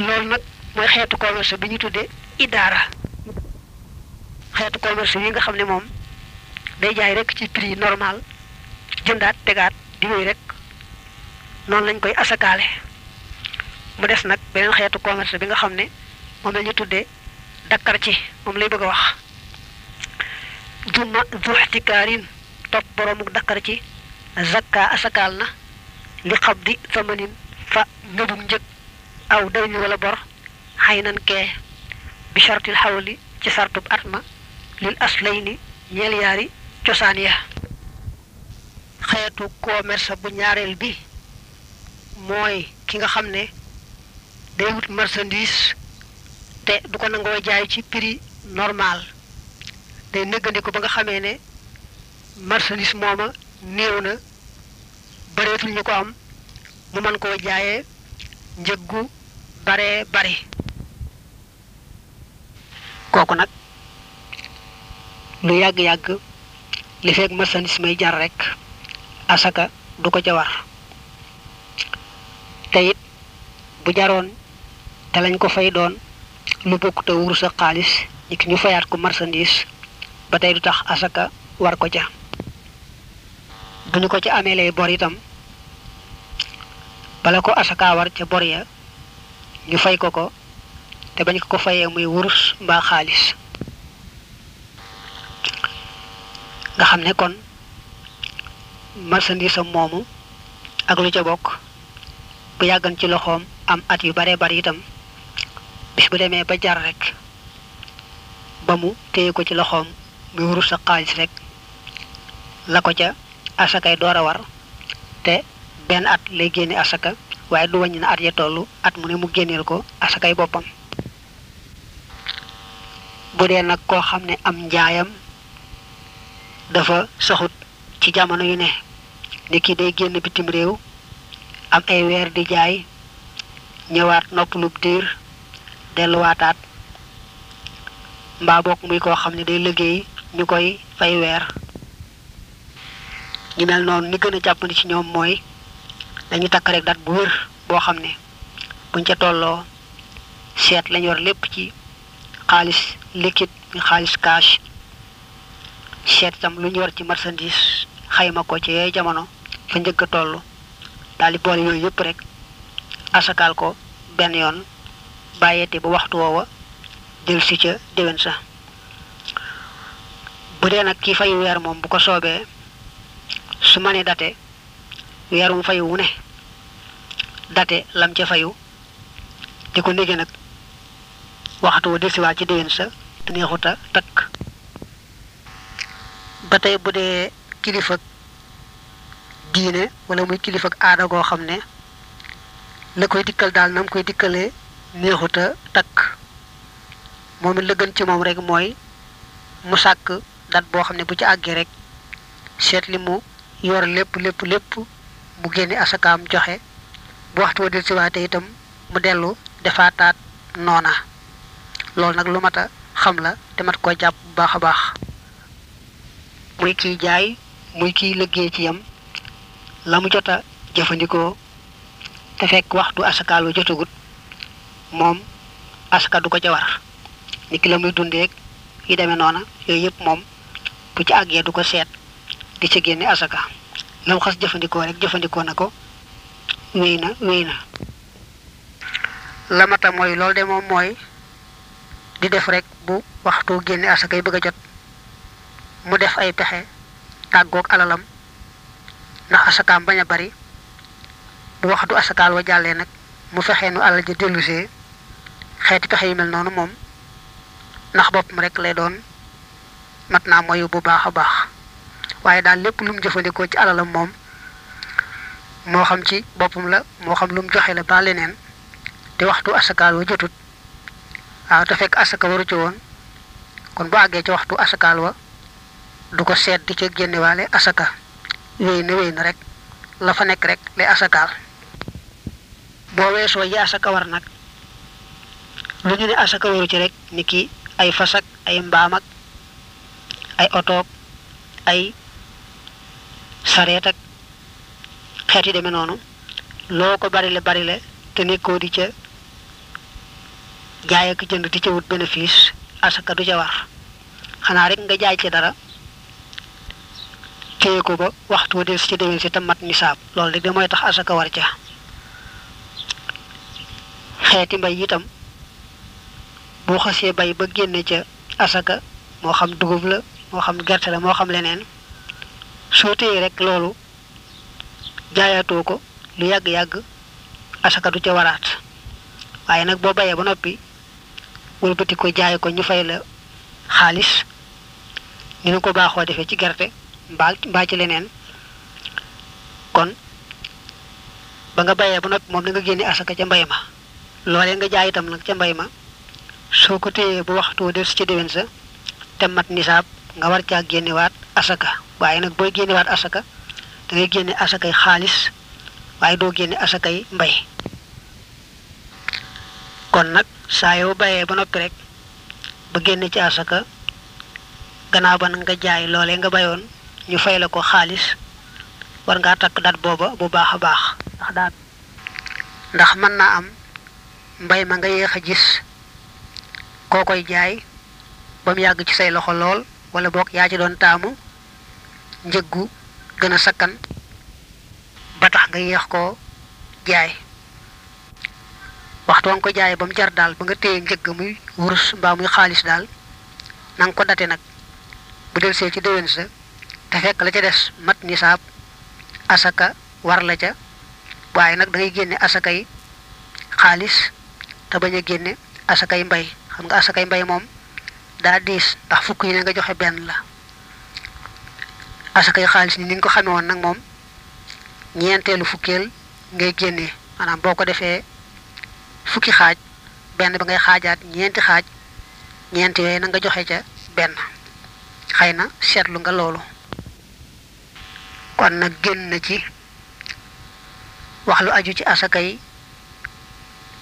loolu nag mooy xeetu commerce bi ñu tuddee idaara xeetu commerce yi nga xam ne moom day jaay rek ci prix normal jëndaat tegaat di wéy rek noonu lañ koy asakaale mu des nag beneen xeetu commerce bi nga xam ne moom la ñu tuddee dakkar ci moom lay bëgg a wax juma zuxtikaarin topp boroomuk dakkar ci zakka asakaal na li xab di samanin fa nëbum njëg aw day ni wala bor xay nan kee bi chartil xawli ci sartub at ma lil aslay ni ñeel yaari cosaan ya xeetu commerce bu ñaareel bi mooy ki nga xam ne day wut marchandise te du ko nangoo jaay ci prix normal day nëggandiku ba nga xamee ne marchandise mooma néew na bareetul ñu ko am mu mën koo jaayee njëggu baree bare kooku nag lu yàgg-yàgg li fekk marchandise may jar rek asaka du ko ca war te it bu jaroon te lañ ko fay doon lu bokk te wurus ak xaalis ñi ki ñu fayaat ko marchandise ba tey du tax asaka war ko ca bu ñu ko ci ameelee bor itam bala ko asaka war ca bor ya ñu fay ko ko te bañ ko ko fayee muy wurus mbaa xaalis nga xam ne kon marchandise am moomu ak lu ca bokk bu yàggan ci loxoom am at yu bare bari itam bis bu demee ba jar rek ba mu téye ko ci loxoom muy wurus sa xaalis rek la ko ca asakay door a war te benn at lay génne asaka waaye du wàññi na at ya toll at mu ne mu génneel ko asakay boppam bu dee nag koo xam ne am njaayam dafa saxut ci jamono yu ne ni ki day génn bitim réew am ay weer di jaay ñëwaat nopp lu diir delluwaataat mbaa bokk muy koo xam ne day liggéey ñu koy fay weer ñu mel noonu ni gën a jàppandi ci ñoom mooy dañu takk rek dat bu wër boo xam ne buñ ca tolloo seet lañ war lépp ci xaalis liquide ñu xaalis cash seet itam lu ñu war ci marchandise xayma ko ci yooyu jamono fa njëkk a toll daal di boole yooyu yëpp rek asakaal ko benn yoon bàyyeete ba waxtu woowa del si ca déwén sa bu dee nag kii fayu weer moom bu ko soobee su ma ne date weer mu fayu wu ne date lam ca fayu di ko ndege nag waxtu wa delsiwaat ci déwén sa te neexuta takk ba tey bu dee kilifa diine wala muy kilifa aada goo xam ne la koy dikkal daal nam koy dikkalee neexuta takk moom it la gën ci moom rek mooy mu sàkk dat boo xam ne bu ci àggee rek seet li mu yor lépp lépp lépp mu génne asakaam joxe bu waxtu wa del si waate itam mu dellu defaataat noona loolu nag lu mat a xam la te mat koo jàpp bu baax a baax muy kiy jaay muy kiy liggéey ci yam la mu jot a jëfandikoo te fekk waxtu asakaalu jotagut moom asaka du ko ca war ni ki la muy dundeeg yi demee noona yooyu yëpp moom bu ci àggee du ko seet di ci génne asaka la mu xas jëfandikoo rek jëfandikoo na ko wéy na wéy na lamata mooy loolu de moom mooy di def rek bu waxtu génne asakay bëgg a jot mu def ay pexe tàggoog alalam ndax asakaam bañ a bari bu waxtu asakaal wa jàllee nag mu fexe nu alal ja dellusee xeeti pexe yu mel noonu moom ndax boppam rek lay doon mat naa moyu bu baax a baax waaye daal lépp lu mu jëfandikoo ci alalam moom moo xam ci boppam la moo xam lu mu joxe la ba leneen te waxtu asakaal wa jotut waaw te fekk asaka waru ci woon kon bu àggee ci waxtu asakaal wa du ko seet di ca génnewaale asaka wéy na wéy na rek la fa nekk rek lay asakaal boo weesoo yi asaka war nag lu ñu ne asaka waru ci rek ni ki ay fasak ay mbaam ak ay otoog ay sareet ak xeet yi demee noonu loo ko barile barile te nekkoo di ca jaay ak jënd di ca wut bénéfice asaka du ca war xanaa rek nga jaay ci dara téye ko ba waxtu wa del si ci déwén si te mat nisaab loolu rek de mooy tax asaka war ca xeeti mbay itam boo xasee bay ba génne ca asaka moo xam dugub la moo xam gerte la moo xam leneen soo téye rek loolu jaayaatoo ko lu yàgg-yàgg asaka du ca waraat waaye nag boo bayee ba noppi wëlbati ko jaay ko ñu fay la xaalis ni nu ko baaxoo defee ci gerte mbaa mbaa ci leneen kon ba nga bayee ba noppi moom da nga génne asaka ca mbay ma loolee nga jaay itam nag ca mbay ma soo ko téyee bu waxtu del si ca déwén sa te mat nisaab nga war caa génnewaat asaka waaye nag booy génnewaat asaka da ngay génne asakay xaalis waaye doo génne asakay mbay kon nag saa yoo bayee ba noppi rek ba génne ci asaka gannaaw ba nga jaay loolee nga bayoon ñu fay la ko xaalis war ngaa takk dat booba bu baax a baax ndax daal ndax mën naa am mbay ma nga yéex a gis koo koy jaay ba mu yàgg ci say loxo lool wala boog yaa ci doon taamu njëggu gën a sakkan ba tax nga yéex koo jaay waxtu wa nga ko jaayee ba mu jar daal ba nga téye njëgg muy wurus mbaa muy xaalis daal na nga ko date nag bu delsee ci déwén sa te fekk la ca des mat nisaab asaka war la ca waaye nag da ngay génne asakay xaalis te bañ a génne asakay mbay xam nga asakay mbay moom daa diis ndax fukk yi ne nga joxe benn la asakay xaalis ni ni nga ko xamee woon nag moom ñeenteelu fukkeel ngay génnee maanaam boo ko defee fukki xaaj benn ba ngay xaajaat ñeenti xaaj ñeenti yooyu na nga joxe ca benn xëy na seetlu nga loolu kon nag génn na ci wax lu aju ci asakay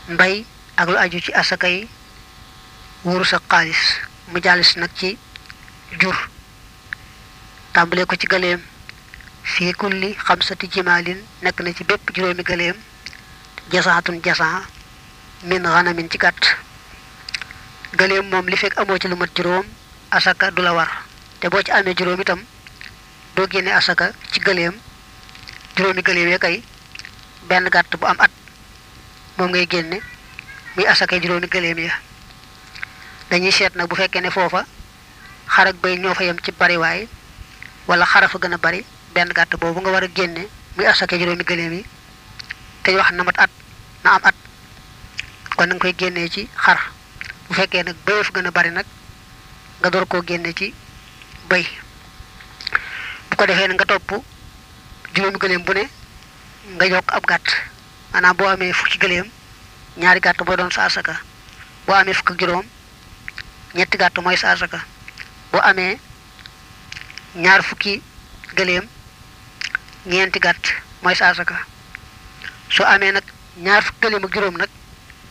mbay ak lu aju ci asakay wurus ak xaalis mu jàllis nag ci jur tàmbalee ko ci gëléem fii kulli xamsati jimaalin nekk na ci bépp juróomi gëléem jasaatun jasaa min xanamin ci gàtt gëléem moom li fekk amoo ci lu mat juróom asaka du la war te boo ci amee juróom itam doo génne asaka ci gëléem juróomi gëléem ya kay benn gàtt bu am at moom ngay génne muy asaka juróomi gëléem ya dañuy seet nag bu fekkee ne foofa xar ak bëy ñoo fa yem ci bariwaay wala xara fa gën a bari benn gàtt boobu nga war a génne muy asaka juróomi gëléem yi te wax na mat at na am at kon na nga koy génnee ci xar bu fekkee nag bëy fa gën a bari nag nga door koo génne ci bëy bu ko defee ne nga topp juróomi gëléem bu ne nga yokk ab gàtt maanaam boo amee fukki gëléem ñaari gàtt boo doon sa asaka boo amee fukk ak juróom ñetti gàtt mooy sa asaka boo amee ñaar fukki gëléem ñeenti gàtt mooy sa asaka soo amee nag ñaar fukki gëléem ak juróom nag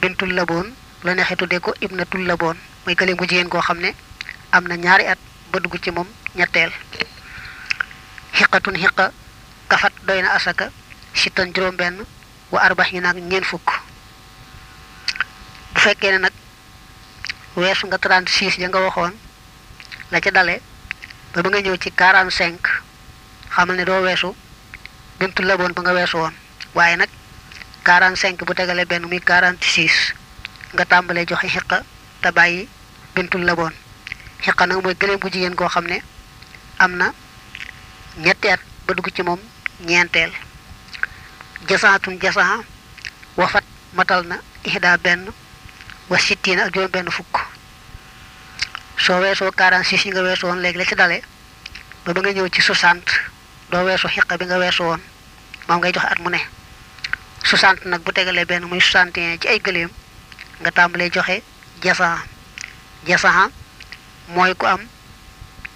bintul laboon bu la neexee tuddee ko ibnatul laboon muy gëléem gu jigéen goo xam ne am na ñaari at ba dugg ci moom ñetteel xiqatun xiqa kafat doy na asaka sittan juróom benn wa arbax yi naag ñeen fukk bu fekkee ne nag weesu nga 36 ja nga waxoon la ca dale ba ba nga ñëw ci 45 xamal ne doo weesu bintu laboon ba nga weesu woon waaye nag 45 bu tegalee benn muy 46 nga tàmbalee joxe xiqa te bàyyi bintul laboon xiqa nag mooy gëléem gu jigéen goo xam ne am na ñetti at ba dugg ci moom ñeenteel jasaatun jasaa wafat matal na ihda benn wa sittiina ak juróom benn fukk soo weesoo 46 yi nga weesoo woon léegi la ci dale ba ba nga ñëw ci 60 doo weesu xiqa bi nga weesu woon moom ngay joxe at mu ne 60 nag bu tegalee benn muy 61 ci ay gëléem nga tàmbalee joxe jasaha jasaha mooy ku am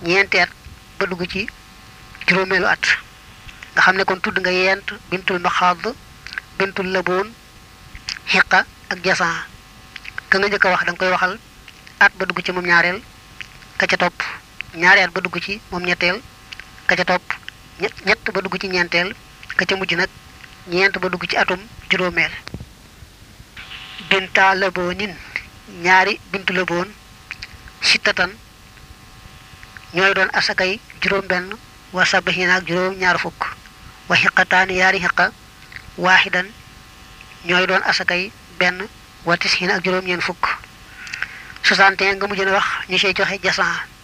ñeenti at ba dugg ci juróomeelu at nga xam ne kon tudd nga yent bintul maxaad bintul laboon xiqa ak jasaha ka nga njëkk a wax da nga koy waxal at ba dugg ci moom ñaareel ka ca topp ñaari at ba dugg ci moom ñetteel ka ca topp ñett ba dugg ci ñeenteel ka ca mujj nag ñeent ba dugg ci atum juróomeel binta laboonin ñaari bintu laboon sittatan ñooy doon asakay juróom benn wa sabaxina ak juróom ñaar fukk wa xiqataani yaari xiqa waaxidan ñooy doon asakay benn wa tisxina ak juróom ñeen fukk 61 nga mujj na wax ñu cey joxe jasan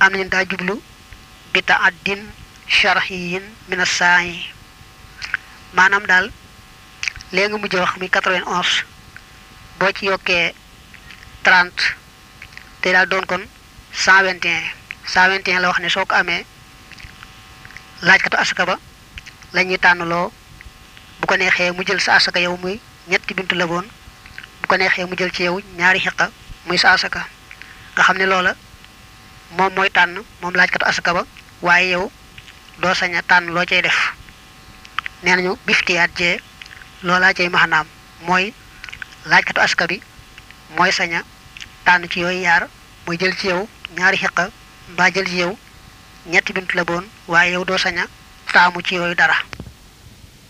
am leen daa jublu bi ta addin sharhiyin min as-sa'i maanaam daal léegi nga mujj wax muy 91 boo ci yokkee 30 te daal doon kon 121 121 la wax ne soo ko amee laajkatu asaka ba la ñuy tànnaloo bu ko neexee mu jël sa asaka yow muy ñetti bintu la boon bu ko neexee mu jël ci yow ñaari xiqa muy sa asaka nga xam ne loola moom mooy tànn moom laajkatu asaka ba waaye yow doo sañ a tànn loo cay def nee nañu biftiyaat jee loolaa cay maxanaam mooy laajkatu aska bi mooy sañ a tànn ci yooyu yaar mooy jël ci yow ñaari xiqa mbaa jël ci yow ñetti bint la boon waaye yow doo sañ a taamu ci yooyu dara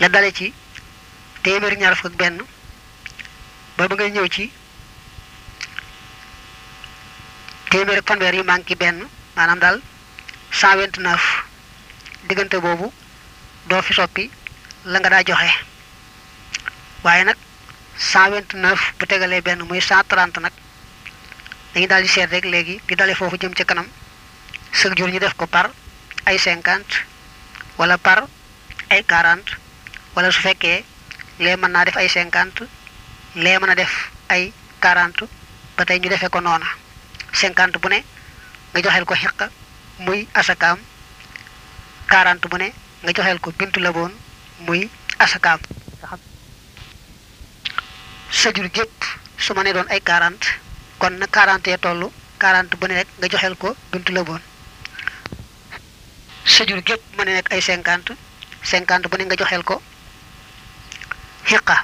la dale ci téeméer ñaar fukk ak benn ba ba ngay ñëw ci téeméer ak fanweer yu manqué benn maanaam daal cent vingt neuf diggante boobu doo fi soppi la nga daa joxe waaye nag cent vingt neuf bu tegalee benn muy cent trente nag dañu daal di seet rek léegi di dale foofu jëm ca kanam chaque jour ñu def ko par ay cinquante wala par ay 40 wala su fekkee lee mën naa def ay 50 lee mën a def ay 40 ba tey ñu defee ko noona 50 bu ne nga joxeel ko xiq muy asakaam 40 bu ne nga joxeel ko bintu la boon muy asakaam sa jur gépp su ma ne doon ay 40 kon na 40 ya toll 40 bu ne rek nga joxeel ko bintu la boon sa jur gépp mën a nekk ay cinquante cinquante bu ne nga joxeel ko xiqa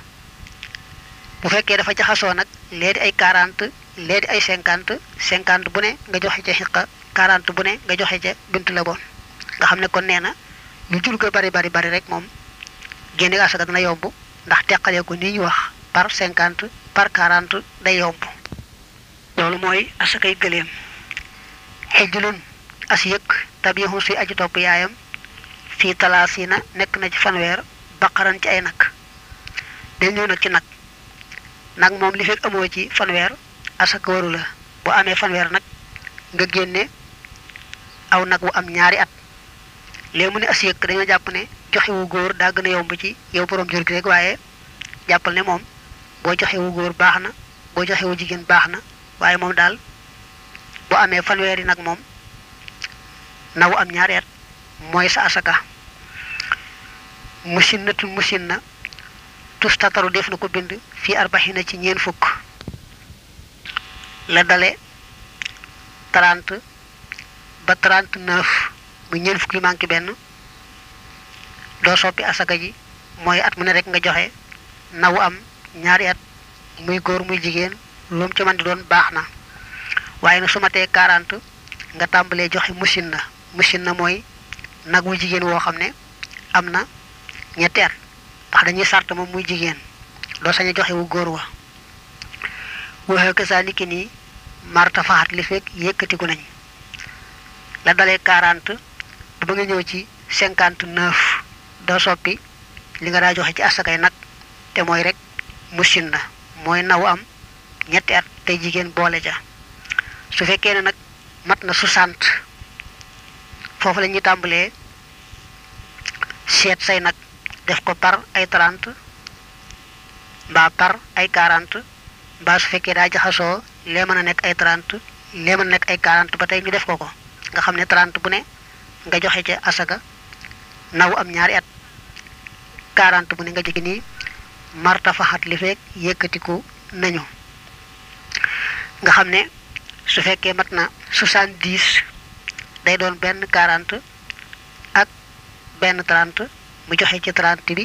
bu fekkee dafa jaxasoo nag lee di ay quarante lee di ay cinquante cinquante bu ne nga joxe ca xiqa quarante bu ne nga joxe ca bintu la boon nga xam ne kon nee na lu jur ga bari bari bari rek moom génne asaka dana yomb ndax teqalee ko ni ñu wax par cinquante par quarante day yomb loolu mooy asakay gëléem xijlun as yëkk tabixun suy aji topp yaayam fii talaasina nekk na ci fanweer baqaran ci ay nag day ñëw nag ci nag nag moom li fekk amoo ci fanweer asaka waru la boo amee fanweer nag nga génne aw nag wu am ñaari at léegi mu ne as yëkk dañoo jàpp ne joxe wu góor daa gën a yomb ci yow borom jur gi rek waaye jàppal ne moom boo joxe wu góor baax na boo joxe wu jigéen baax na waaye moom daal boo amee fanweeri nag moom naw am ñaari at mooy sa asaka musinnatul musinna tustataru def na ko bind fii arbaxina ci ñeen fukk la dale 30 ba 39 mu ñeen fukk yu manqué benn doo soppi asaka ji mooy at mu ne rek nga joxe nawu am ñaari at muy góor muy jigéen lu mu ci man di doon baax na waaye nag su matee 40 nga tàmbalee joxe musin na musin na mooy nag wu jigéen woo xam ne am na ñetti at ndax dañuy sart moom muy jigéen doo sañ a joxe wu góor wa waxee ko saa niki nii marta faxat li fekk yëkkatiku nañ la dalee 40 du ba nga ñëw ci cinquante neuf doo soppi li nga daa joxe ci asakay nag te mooy rek musin na mooy naw am ñetti at te jigéen boole ja su fekkee ne nag mat na soixante foofu la ñuy tàmbalee seet say nag def ko par ay trente mbaa par ay quarante mbaa su fekkee daa jaxasoo lee mën a nekk ay 30 lee mën a nekk ay 40 ba tey ñu def ko ko nga xam ne 30 bu ne nga joxe ca asaka naw am ñaari at 40 bu ne nga jege nii martafaxat li fekk yëkkatiku nañu nga xam ne su fekkee mat na 70 day doon benn 40 ak benn 30 mu joxe ci 30 bi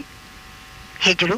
xijlu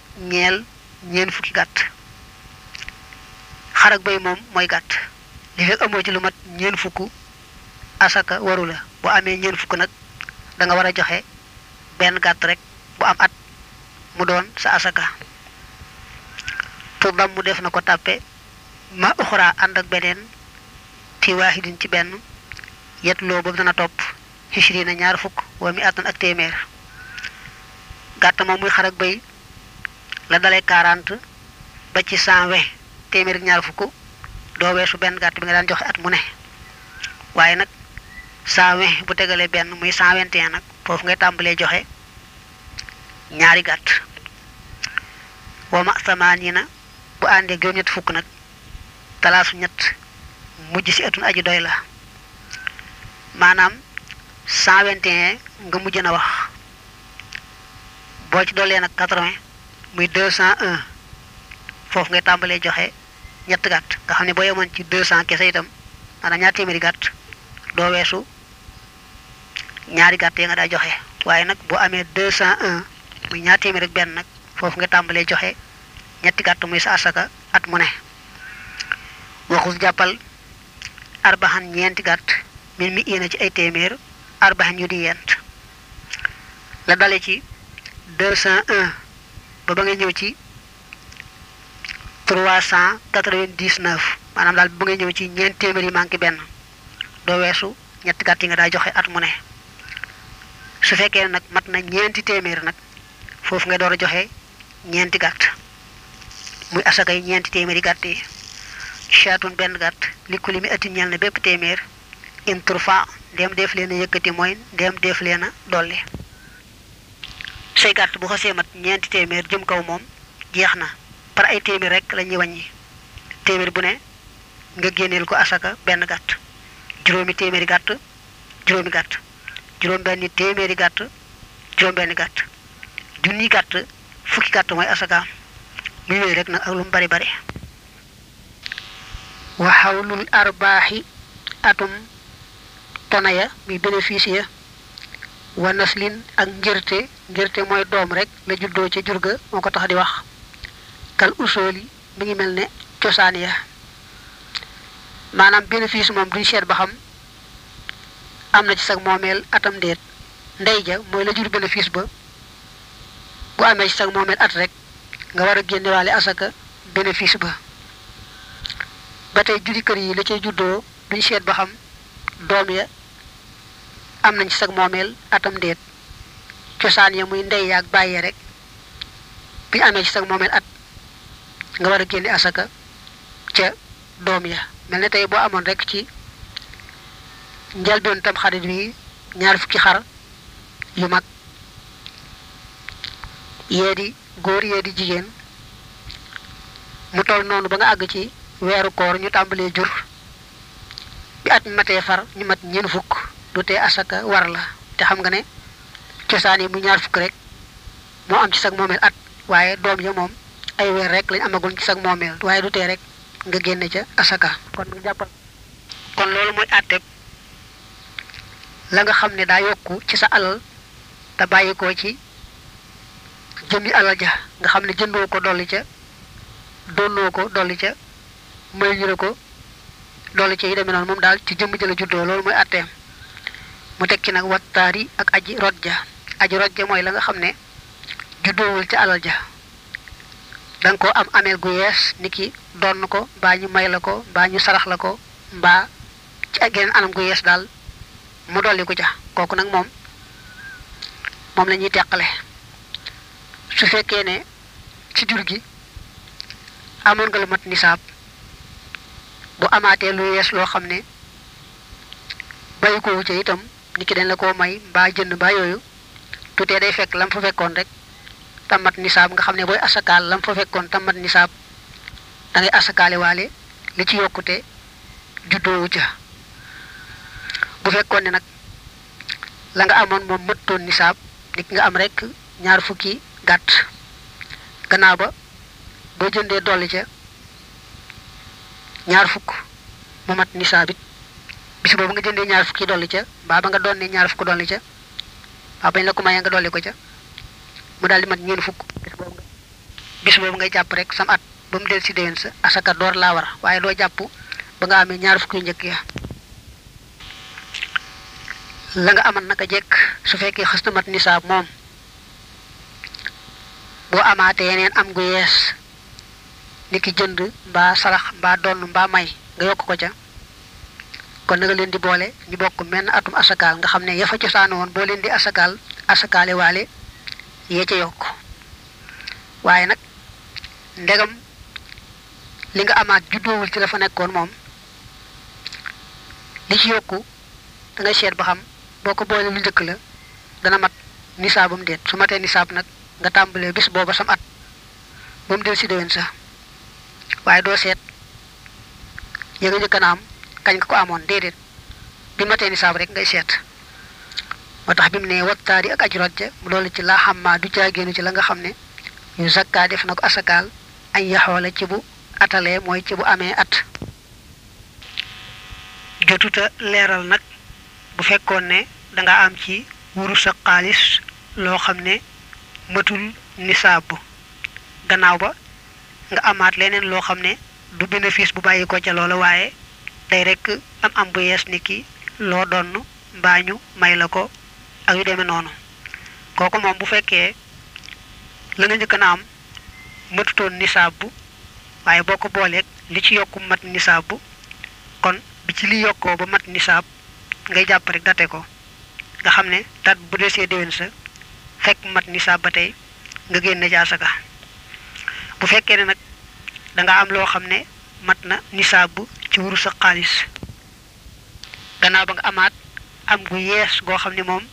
ñeel ñeen fukki gàtt xar ak béy moom mooy gàtt li fekk amoo ci lu mat ñeen fukk asaka waru la bu amee ñeen fukk nag da nga war a joxe benn gàtt rek bu am at mu doon sa asaka tu dam mu def na ko tàppe ma uxra ànd ak beneen fi waahidin ci benn yet loo boobu dana topp hishriina ñaar fukk wa mi atan ak téeméer gàtt moom muy xar ak bëy la dalee 40 ba ci 100 we téeméer ak ñaar fukk doo weesu benn gàtt bi nga daan joxe at mu ne waaye nag 100 we bu tegalee benn muy 121 nag foofu ngay tàmbalee joxe ñaari gàtt wa ma samaaniina bu àndee juróom-ñett fukk nag talaasu ñett mujj si atun aji doy la maanaam 121 nga mujj na wax boo ci doolee nag 80 muy 201 foofu ngay tàmbalee joxe ñett gàtt nga xam ne boo yemoon ci 200 kese itam maanaam ñaar téeméeri gàtt doo weesu ñaari gàtt yi nga daa joxe waaye nag boo amee 201 muy ñaar téeméer ak benn nag foofu nga tàmbalee joxe ñetti gàtt muy sa asaka at mu ne waxus jàppal arbaxan ñeenti gàtt min mi yéena ci ay téeméer arbaxan yu di yent la dale ci deux cent un ba ba nga ñëw ci trois cent quatre-vingt-dix-neuf maanaam daal ba nga ñëw ci ñeent téeméer yi manqué benn doo weesu ñetti gàtt yi nga daa joxe at mu ne su fekkee nag mat na ñeenti téeméer nag foofu nga door a joxe ñeenti gàtt muy asakay ñeenti téeméeri gàtt yi chaatun benn gàtt li ku li mi ëtti ñeel na bépp téeméer in turfa ndéem def leen a yëkkati mooy ndéem def leen a dolli say gàtt bu xasee mat ñeenti téeméer jëm kaw moom jeex na par ay téeméer rek la ñuy wàññi téeméer bu ne nga génneel ko asaka benn gàtt juróomi téeméeri gàtt juróomi gàtt juróom benni téeméeri gàtt juróom benni gàtt junni gàtt fukki gàtt mooy asakaam muy wéy rek nag ak lu mu bari bari wa xawlul arbaaxi atum tona ya muy bénéfice ya wa naslin ak njërte njërte mooy doom rek la juddoo ca jurga moo ko tax di wax kal usooli mi ngi mel ne cosaan ya maanaam bénéfice moom duñ seet ba xam am na ci sag moomeel atam déet ndey ja mooy la jur bénéfice ba bu amee ci sag moomeel at rek nga war a génne waale asaka bénéfice ba ba tey juri kër yi la cay juddoo duñ seet ba xam doom ya am nañ ci sag moomeel atam déet cosaan ya muy ndey yaag bàyyee rek bi amee ci sag moomeel at nga war a génne asaka ca doom ya mel ne tey boo amoon rek ci njëlbeen tam xarit bi ñaar fukki xar yu mag yee di góor yee di jigéen mu toll noonu ba nga àgg ci weeru koor ñu tàmbalee jur bi at matee far ñu mat ñeen fukk du tee asaka war la te xam nga ne cosaan yi mu ñaar fukk rek moo am ci sag moomeel at waaye doom ya moom ay weer rek lañ amagoon ci sag moomeel waaye du tee rek nga génne ca asaka kon nga jàppal kon loolu mooy àtteb la nga xam ne daa yokku ci sa alal te bàyyi ko ci jëmi alal ja nga xam ne jëndoo ko dolli ca donnoo ko dolli ca may ñu ko dolli ca yi demee noonu moom daal ci jëmm jëla juddoo loolu mooy àtteem mu teg ci nag wattaar yi ak aji rot ja aji rot ja mooy la nga xam ne juddoowul ca alal ja da nga ko am ameel gu yees ni ki donn ko mbaa ñu may la ko mbaa ñu sarax la ko mbaa ci ak geneen anam gu yees daal mu dolli ko ca kooku nag moom moom la ñuy teqale su fekkee ne ci jur gi amoon nga lu mat nisaab bu amaatee lu yees loo xam ne bàyyi ko wu ca itam ni ki dañ la koo may mbaa jënd mbaa yooyu tutee day fekk lam fa fekkoon rek tamat nisaab nga xam ne booy asakaal lam fa fekkoon tamat nisaab da ngay asakaale waale li ci yokkute juddoowu ca bu fekkoon ne nag la nga amoon moom mëttoon nisaab nit nga am rek ñaar fukki gàtt gannaaw ba boo jëndee dolli ca ñaar fukk mu mat nisaab it bis boobu nga jëndee ñaar fukki dolli ca mbaa ba nga doon ne ñaar fukk dolli ca waaw bañ la ko mayee nga dolli ko ca mu daal di mat ñeen fukk bis boobu nga bis boobu ngay jàpp rek sam at ba mu del si déwén sa asaka door laa war waaye doo jàpp ba nga amee ñaar fukk yu njëkk ya la nga aman naka jekk su fekkee xës na mat nisaab moom boo amaatee yeneen am gu yees ni ki jënd mbaa sarax mbaa donn mbaa may nga yokk ko ca kon na nga leen di boole ñu bokk menn atum asakaal nga xam ne ya fa cosaano woon boo leen di asakaal asakaale waale yee ca yokk waaye nag ndegam li nga amaat juddoowul ci la fa nekkoon moom li ci yokku da ngay seet ba xam boo ko boole lu njëkk la dana mat nisaabam déet su matee nisaab nag nga tàmbalee bis booba sam at ba mu del si déwén sa waaye doo seet ya nga njëkk na am kañ nga ko amoon déedéet bi matee nisaab rek ngay seet moo tax bi mu ne wattaari ak ajurat ja loolu ci laa xam maa du caagéenu ci la nga xam ne yu zakka def na ko asakaal añ yaxoola ci bu atalee mooy ci bu amee at jotuta leeral nag bu fekkoon ne danga am ci wurus ak xaalis loo xam ne matul nisaab gannaaw ba nga amaat leneen loo xam ne du bénéfice bu bàyyi ko ca loola waaye day rekk am am bu yees ni ki loo donn mbaa ñu may la ko ak yu demee noonu kooku moom bu fekkee la nga njëkk na am matutoon nisaab bu waaye boo ko booleeg li ci yokku mat nisaab bu kon bi ci li yokkoo ba mat nisaab ngay jàpp rek date ko nga xam ne dat bu desee déwén sa fekk mat nisaab ba tey nga génne ci asaka bu fekkee ne nag da nga am loo xam ne mat na nisaab ci wuru sa xaalis gannaaw ba nga amaat am gu yees goo xam ne moom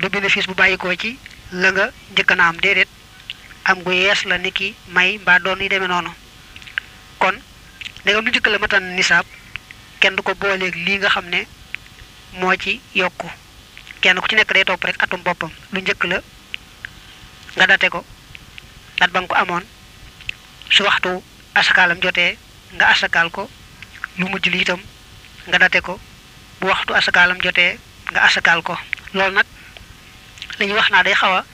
du bénéfice bu bàyyikoo ci la nga njëkk na am déedéet am gu yees la ni ki may mbaa doon yi demee noonu kon ndegam lu njëkk la matan nisaab kenn du ko booleeg lii nga xam ne moo ci yokku kenn ku ci nekk day topp rek atum boppam lu njëkk la nga date ko dat ba nga ko amoon su waxtu asakaalam jotee nga asakaal ko lu mujj li itam nga date ko bu waxtu asakaalam jotee nga asakaal ko loolu nag li ñu wax naa day xaw a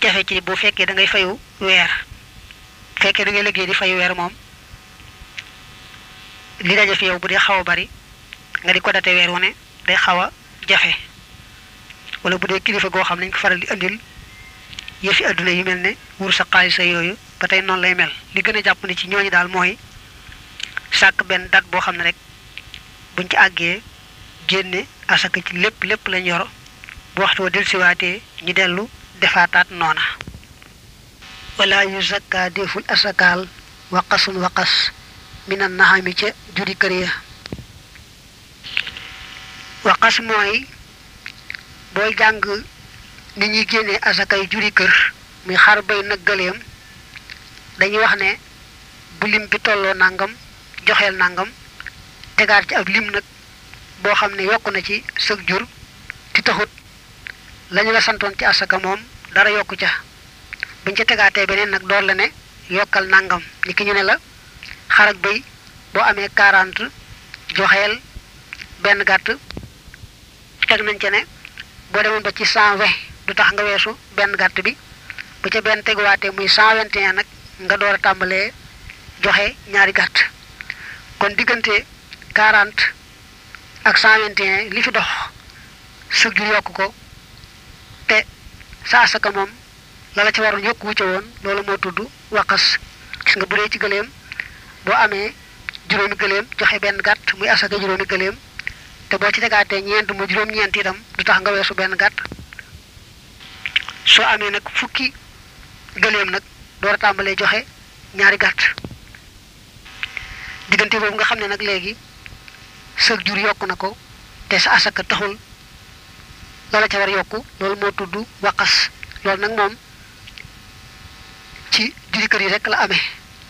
jafe ci bu fekkee da ngay fayu weer bu fekkee da ngay liggéey di fayu weer moom li daje fi yow bu dee xaw a bari nga di ko date weer wu ne day xaw a jafe wala bu dee kilifa goo xam ne ñu ko faral di andil yëfi adduna yu mel ne wur sa xaalis sa yooyu ba tey noonu lay mel li gën a jàpp ne ci ñooñu daal mooy sàkk benn date boo xam ne rek buñ ci àggee génne asaka ci lépp lépp lañ yoro bu waxtu wa dellusiwaatee ñu dellu defaataat noona wala yu zakka deful asakaal waqasun waqas minan naxami ca juri kër ya waqas mooy booy jàng ni ñuy génnee asakay juri kër muy xar bay nag gëléem dañuy wax ne bu lim bi tolloo nangam joxeel nangam tegaat ci ab lim nag boo xam ne yokk na ci sëg jur ti taxut lañu la santoon ci asaka moom dara yokku ca buñ ca tegaatee beneen nag door la ne yokkal nangam ni ki ñu ne la xar ak bëy boo amee 40 joxeel benn gàtt teg nañ ca ne boo demoon ba ci 120 du tax nga weesu benn gàtt bi bu ca benn teguwaatee muy 121 nag nga door a tàmbalee joxe ñaari gàtt kon diggante 40 ak 121 li fi dox sa jur yokk ko te sa asaka moom la la ca waroon yokk wu ca woon loolu moo tudd waqas gis nga bu dee ci gëléem boo amee juróomi gëléem joxe benn gàtt muy asaka juróomi gëléem te boo ci tegaatee ñeent mu juróom-ñeent itam du tax nga weesu benn gàtt soo amee nag fukki gëléem nag door a tàmbalee joxe ñaari gàtt diggante boobu nga xam ne nag léegi sa jur yokk na ko te sa asaka taxul loola ca war yokku loolu moo tudd waqas loolu nag moom ci juri kër yi rek la amee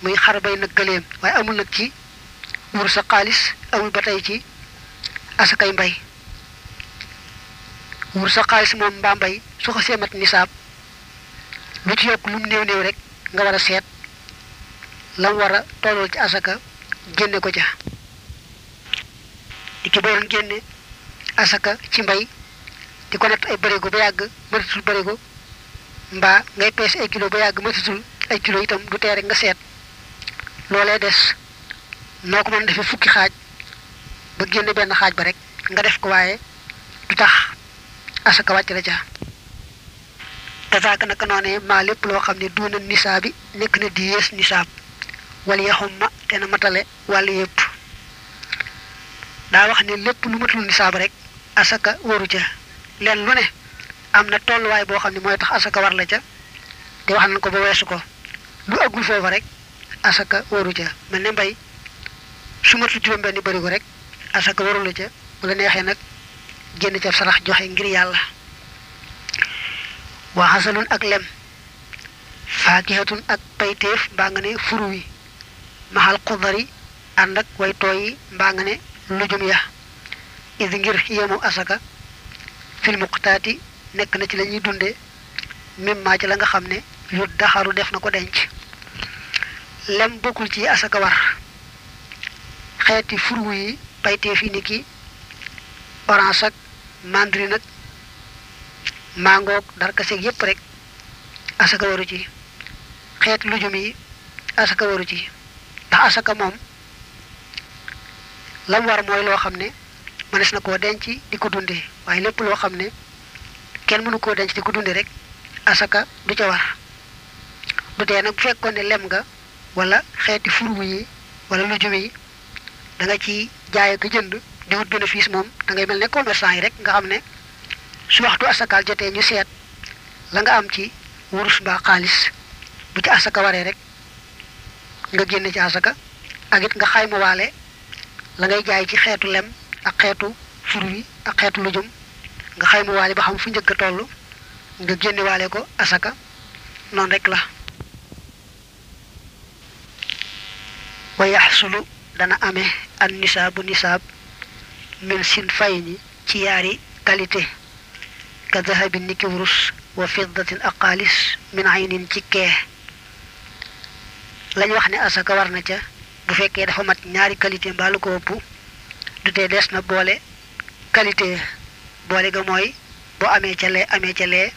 muy xar bay nag gëléem waaye amul nag ci wur sa xaalis amul ba tey ci asakay mbay wur sa xaalis moom mbaa mbay su ko seemat nisaab lu ci yokk lu mu néew néew rek nga war a seet lam war a tolloo ci asaka génne ko ca di ki booroon génne asaka ci mbay di ko natt ay bërigo ba yàgg mëtatul bërigo mbaa ngay peese ay kilo ba yàgg mëtatul ay kilo itam du tee rek nga seet loolee des noo ko mën defee fukki xaaj ba génne benn xaaj ba rek nga def ko waaye du tax asaka wàcc la ca kasaaka naka noonee maa lépp loo xam ne duuna nisaa bi nekk na di yées nisaab wala yaxum ma te na matale wàll yépp daa wax ne lépp lu matul nisaab rek asaka waru ca leen lu ne am na tolluwaay boo xam ne mooy tax asaka war la ca te wax nañ ko ba weesu ko lu agul foofa rek asaka waru ca mel ne mbay su matul juróom benn barigo rek asaka waru la ca bu la neexee nag génn ca sarax joxe ngir yàlla waa xasalun ak lem faakihatun ak payteef mbaa nga ne furu wi maxal xudari ànd ak way tooy yi mbaa nga ne lujum ya idi ngir yemu asaka fil muqtaati nekk na ci la ñuy dunde mim maa ci la nga xam ne yu daxaru def na ko denc lem bokkul ci asaka war xeeti furwu yi paytee fi ni ki orange ak mandarin ak mangoog darkaseeg yépp rek asaka waru ci xeet lujum yi asaka waru ci ndax asaka moom lam war mooy loo xam ne mënees na koo denc di ko dunde waaye lépp loo xam ne kenn mënu koo denc di ko dunde rek asaka du ca war du tee nag bu fekkoon ne lem nga wala xeeti furmu yi wala lujum yi da nga ci jaay ak jënd di wut bénéfice moom da ngay mel ne commerçant yi rek nga xam ne su waxtu asakaal jotee ñu seet la nga am ci wurus mbaa xaalis bu ci asaka waree rek nga génne ci asaka ak it nga xayma waale la ngay jaay ci xeetu lem ak xeetu fruit ak xeetu lujum nga xayma waale ba xam fu njëkk a toll nga génne waale ko asaka noonu rek la wa yaxsulu dana amee an nisaabu nisaab min sin fay ni ci yaari qualité ka dahabin niki wurus wa fiddatin ak xaalis min aynin ci kee lañ wax ne asaka war na ca bu fekkee dafa mat ñaari qualité mbaa lu ko ëpp du tee des na boole qualité boole ga mooy boo amee ca lee amee ca lee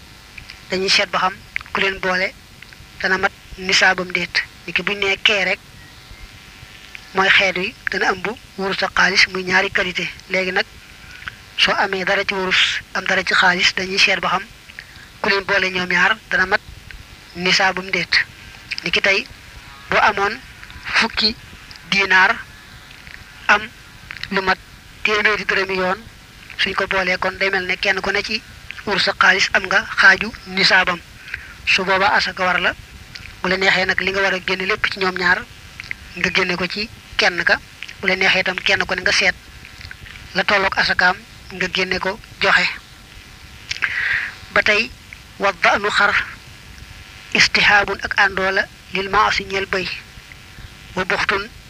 dañuy seet ba xam ku leen boole dana mat nisaabam déet ni ki buñ nee kee rek mooy xeet wi dana ëmb wurus ak xaalis muy ñaari qualité léegi nag soo amee dara ci wurus am dara ci xaalis dañuy seet ba xam ku leen boole ñoom ñaar dana mat nisaabam déet ni ki tey boo amoon fukki diinaar am lu mat téeméeri dërëmi yoon suñ ko boolee kon day mel ne kenn ku ne ci wur sa xaalis am nga xaaju nisaabam su boobaa asaka war la bu la neexee nag li nga war a génne lépp ci ñoom ñaar nga génne ko ci kenn ka bu la neexee itam kenn ku ne nga seet la tolloog asakaam nga génne ko joxe ba tey wa danu xar istihaabun ak àndoo la lil maasi ñeel bëy wa buxtun